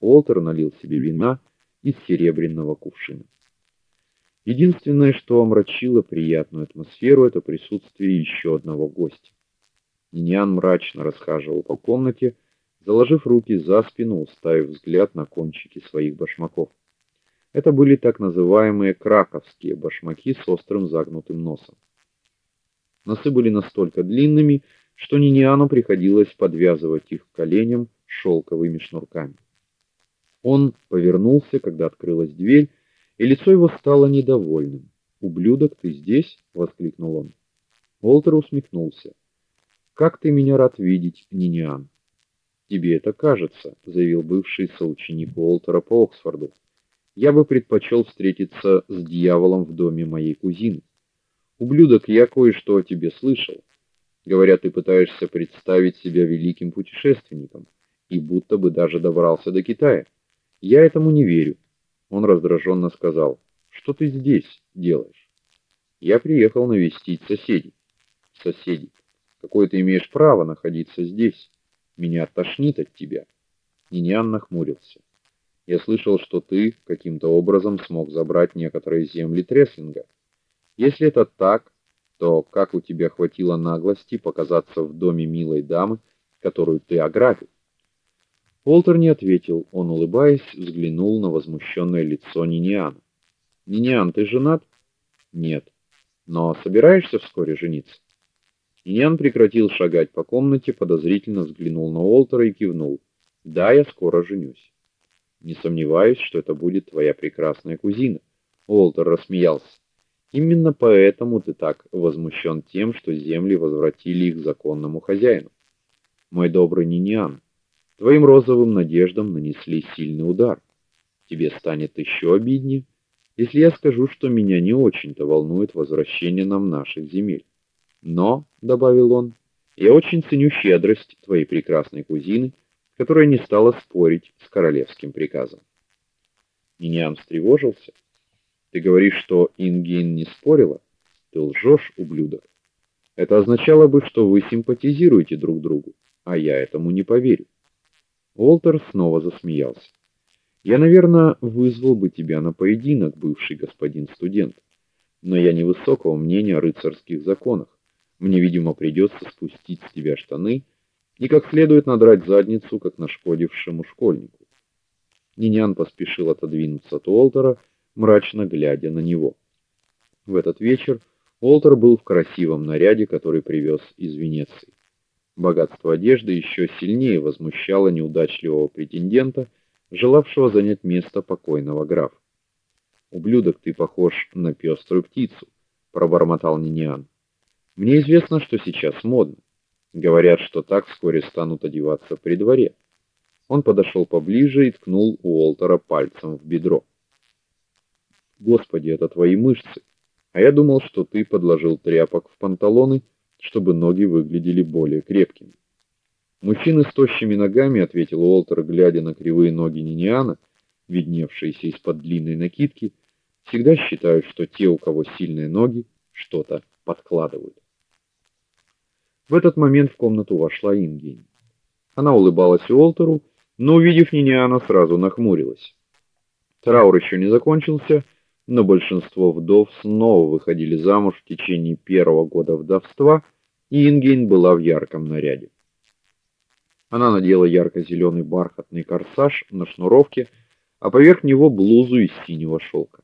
Уолтер налил себе вина из серебряного кувшина. Единственное, что омрачило приятную атмосферу это присутствие еще одного гостя. Ниньян мрачно расхаживал по комнате, заложив руки за спину, уставив взгляд на кончики своих башмаков. Это были так называемые краковские башмаки с острым загнутым носом. Носы были настолько длинными, что Ниниану приходилось подвязывать их к коленям шелковыми шнурками. Он повернулся, когда открылась дверь, и лицо его стало недовольным. "Ублюдок, ты здесь?" воскликнул он. Уолтер усмехнулся. "Как ты меня рад видеть, Ниниан". "Тебе это кажется", заявил бывший соученик Уолтера по Оксфорду. "Я бы предпочел встретиться с дьяволом в доме моей кузины. Ублюдок, я кое-что о тебе слышал. Говорят, ты пытаешься представить себя великим путешественником и будто бы даже добрался до Китая. Я этому не верю. Он раздраженно сказал: "Что ты здесь делаешь?" "Я приехал навестить соседей". "Соседей? Какое ты имеешь право находиться здесь? Меня тошнит от тебя". Ниньян нахмурился. "Я слышал, что ты каким-то образом смог забрать некоторые земли Треслинга. Если это так, то как у тебя хватило наглости показаться в доме милой дамы, которую ты ограбил? Уолтер не ответил. Он, улыбаясь, взглянул на возмущенное лицо Ниниана. "Ниниан, ты женат?" "Нет. Но собираешься вскоре жениться?" Ниниан прекратил шагать по комнате, подозрительно взглянул на Уолтера и кивнул. "Да, я скоро женюсь." "Не сомневаюсь, что это будет твоя прекрасная кузина." Уолтер рассмеялся. Именно поэтому ты так возмущен тем, что земли возвратили их законному хозяину. Мой добрый Ниниан, твоим розовым надеждам нанесли сильный удар. Тебе станет еще обиднее, если я скажу, что меня не очень-то волнует возвращение нам наших земель. Но, добавил он, я очень ценю щедрость твоей прекрасной кузины, которая не стала спорить с королевским приказом. Ниниан встревожился. Ты говоришь, что Ингин не спорила? Ты лжешь, ублюдок. Это означало бы, что вы симпатизируете друг другу, а я этому не поверю. Уолтер снова засмеялся. Я, наверное, вызвал бы тебя на поединок, бывший господин студент. Но я невысокого мнения о рыцарских законах. Мне, видимо, придется спустить с тебя штаны и как следует надрать задницу, как нашкодившему школьнику. Нинян поспешил отодвинуться от Уолтера мрачно глядя на него. В этот вечер Олтер был в красивом наряде, который привез из Венеции. Богатство одежды еще сильнее возмущало неудачливого претендента, желавшего занять место покойного графа. "Ублюдок, ты похож на пеструю птицу", пробормотал Ниниан. "Мне известно, что сейчас модно. Говорят, что так вскоре станут одеваться при дворе". Он подошел поближе и ткнул Уолтера пальцем в бедро. Господи, это твои мышцы. А я думал, что ты подложил тряпок в панталоны, чтобы ноги выглядели более крепкими. Мужчины с тощими ногами, ответил Уолтер, глядя на кривые ноги Ниниана, видневшиеся из-под длинной накидки, всегда считают, что те, у кого сильные ноги, что-то подкладывают. В этот момент в комнату вошла Ингейн. Она улыбалась Уолтеру, но увидев Ниниана, сразу нахмурилась. Траур еще не закончился, но большинство вдов снова выходили замуж в течение первого года вдовства, Ингейн была в ярком наряде. Она надела ярко зеленый бархатный корсаж на шнуровке, а поверх него блузу из синего шелка.